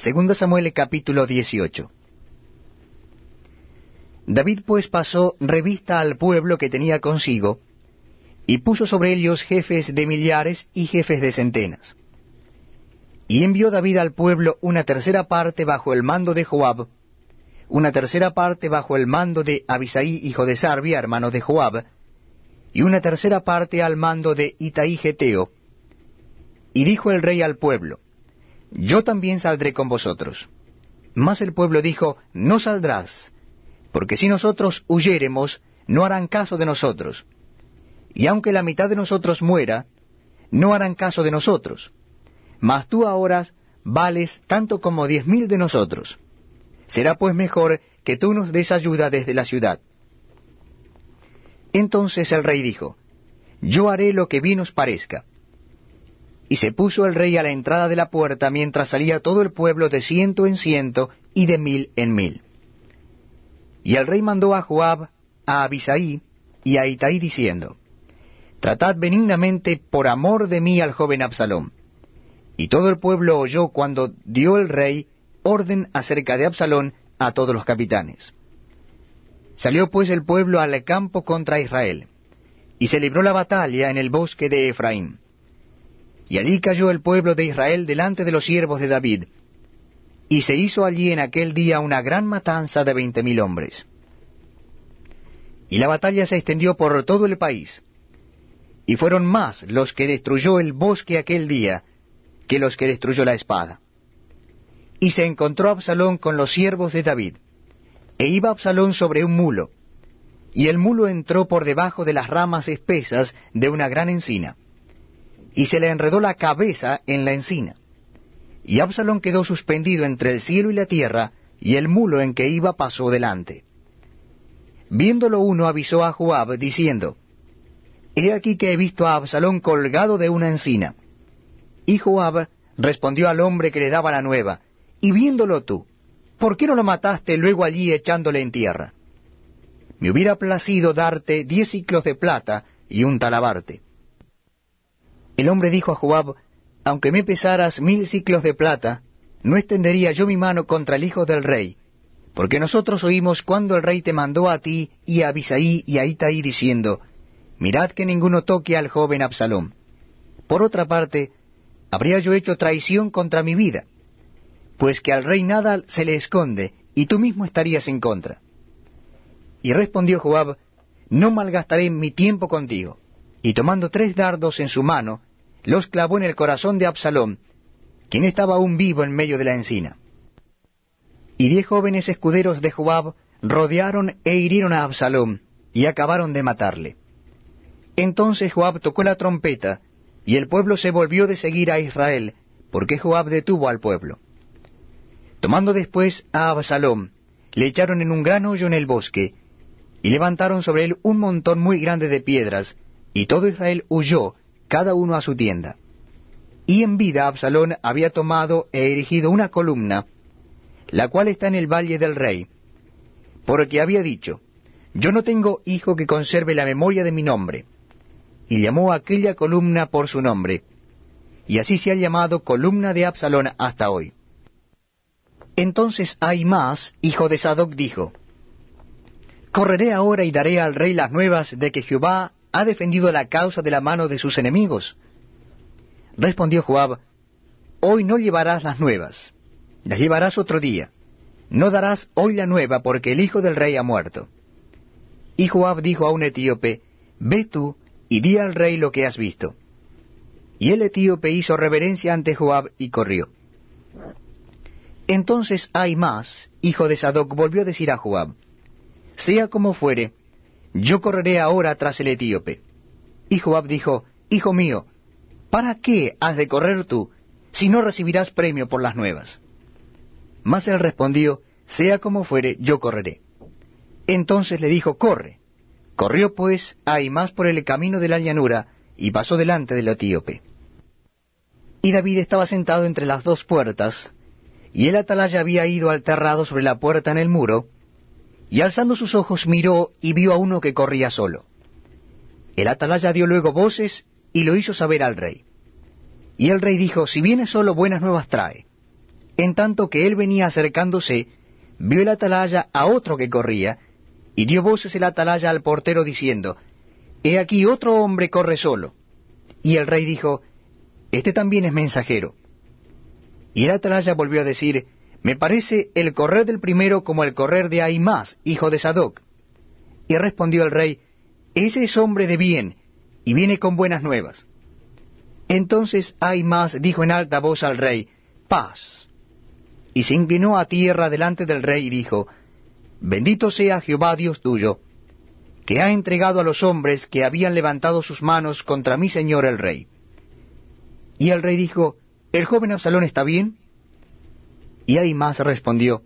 Segunda Samuel capítulo 18. David pues pasó revista al pueblo que tenía consigo, y puso sobre ellos jefes de millares y jefes de centenas. Y envió David al pueblo una tercera parte bajo el mando de Joab, una tercera parte bajo el mando de Abisaí, hijo de Sarbia, hermano de Joab, y una tercera parte al mando de Itaí Geteo. Y dijo el rey al pueblo, yo también saldré con vosotros. Mas el pueblo dijo, no saldrás, porque si nosotros huyéremos, no harán caso de nosotros. Y aunque la mitad de nosotros muera, no harán caso de nosotros. Mas tú ahora vales tanto como diez mil de nosotros. Será pues mejor que tú nos des ayuda desde la ciudad. Entonces el rey dijo, Yo haré lo que bien os parezca. Y se puso el rey a la entrada de la puerta mientras salía todo el pueblo de ciento en ciento y de mil en mil. Y el rey mandó a Joab, a Abisaí y a Itaí diciendo, Tratad benignamente por amor de mí al joven Absalón. Y todo el pueblo oyó cuando dio el rey orden acerca de Absalón a todos los capitanes. Salió pues el pueblo al campo contra Israel, y se libró la batalla en el bosque de Efraín. Y allí cayó el pueblo de Israel delante de los siervos de David, y se hizo allí en aquel día una gran matanza de veinte mil hombres. Y la batalla se extendió por todo el país, y fueron más los que destruyó el bosque aquel día que los que destruyó la espada. Y se encontró Absalón con los siervos de David, e iba Absalón sobre un mulo, y el mulo entró por debajo de las ramas espesas de una gran encina y se le enredó la cabeza en la encina. Y Absalón quedó suspendido entre el cielo y la tierra, y el mulo en que iba pasó delante. Viéndolo uno avisó a Joab, diciendo, He aquí que he visto a Absalón colgado de una encina. Y Joab respondió al hombre que le daba la nueva, Y viéndolo tú, ¿por qué no lo mataste luego allí echándole en tierra? Me hubiera placido darte diez ciclos de plata y un talabarte. El hombre dijo a Joab, aunque me pesaras mil ciclos de plata, no extendería yo mi mano contra el hijo del rey, porque nosotros oímos cuando el rey te mandó a ti y a Abisaí y a Itaí diciendo, mirad que ninguno toque al joven Absalón. Por otra parte, habría yo hecho traición contra mi vida, pues que al rey nada se le esconde, y tú mismo estarías en contra. Y respondió Joab, no malgastaré mi tiempo contigo. Y tomando tres dardos en su mano, los clavó en el corazón de Absalón, quien estaba aún vivo en medio de la encina. Y diez jóvenes escuderos de Joab rodearon e hirieron a Absalón, y acabaron de matarle. Entonces Joab tocó la trompeta, y el pueblo se volvió de seguir a Israel, porque Joab detuvo al pueblo. Tomando después a Absalón, le echaron en un gran hoyo en el bosque, y levantaron sobre él un montón muy grande de piedras, y todo Israel huyó, cada uno a su tienda. Y en vida Absalón había tomado e erigido una columna, la cual está en el valle del rey, porque había dicho, yo no tengo hijo que conserve la memoria de mi nombre. Y llamó a aquella columna por su nombre, y así se ha llamado columna de Absalón hasta hoy. Entonces más, hijo de Sadoc, dijo, Correré ahora y daré al rey las nuevas de que Jehová ha defendido la causa de la mano de sus enemigos. Respondió Joab, Hoy no llevarás las nuevas, las llevarás otro día. No darás hoy la nueva porque el hijo del rey ha muerto. Y Joab dijo a un etíope, Ve tú y di al rey lo que has visto. Y el etíope hizo reverencia ante Joab y corrió. Entonces más, hijo de Sadoc, volvió a decir a Joab, Sea como fuere, yo correré ahora tras el etíope. Y Joab dijo, Hijo mío, ¿para qué has de correr tú, si no recibirás premio por las nuevas? Mas él respondió, Sea como fuere, yo correré. Entonces le dijo, Corre. Corrió pues más por el camino de la llanura, y pasó delante del etíope. Y David estaba sentado entre las dos puertas, y el atalaya había ido al terrado sobre la puerta en el muro, y alzando sus ojos miró y vio a uno que corría solo. El atalaya dio luego voces y lo hizo saber al rey. Y el rey dijo, si viene solo buenas nuevas trae. En tanto que él venía acercándose, vio el atalaya a otro que corría, y dio voces el atalaya al portero diciendo, He aquí otro hombre corre solo. Y el rey dijo, Este también es mensajero. Y el atalaya volvió a decir, Me parece el correr del primero como el correr de Aimás, hijo de Sadoc. Y respondió el rey, Ese es hombre de bien, y viene con buenas nuevas. Entonces Aimás dijo en alta voz al rey, Paz. Y se inclinó a tierra delante del rey y dijo, Bendito sea Jehová Dios tuyo, que ha entregado a los hombres que habían levantado sus manos contra mi señor el rey. Y el rey dijo, ¿El joven Absalón está bien? Y Aimás respondió,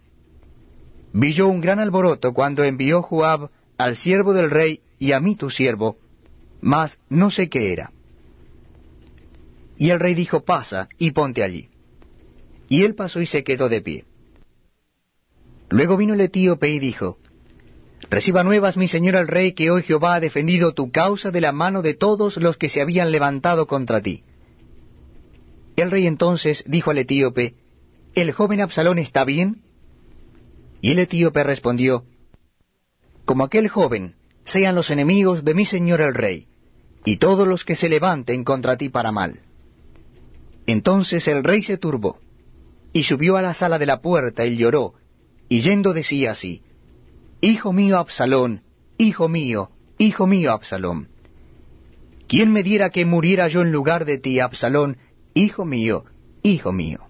Vi yo un gran alboroto cuando envió Joab al siervo del rey y a mí tu siervo, mas no sé qué era. Y el rey dijo, pasa y ponte allí. Y él pasó y se quedó de pie. Luego vino el etíope y dijo, Reciba nuevas, mi señor el rey, que hoy Jehová ha defendido tu causa de la mano de todos los que se habían levantado contra ti. El rey entonces dijo al etíope, ¿El joven Absalón está bien? Y el etíope respondió, Como aquel joven, sean los enemigos de mi señor el rey, y todos los que se levanten contra ti para mal. Entonces el rey se turbó, y subió a la sala de la puerta y lloró, y yendo decía así, Hijo mío Absalón, hijo mío, hijo mío Absalón. ¿Quién me diera que muriera yo en lugar de ti, Absalón, hijo mío, hijo mío?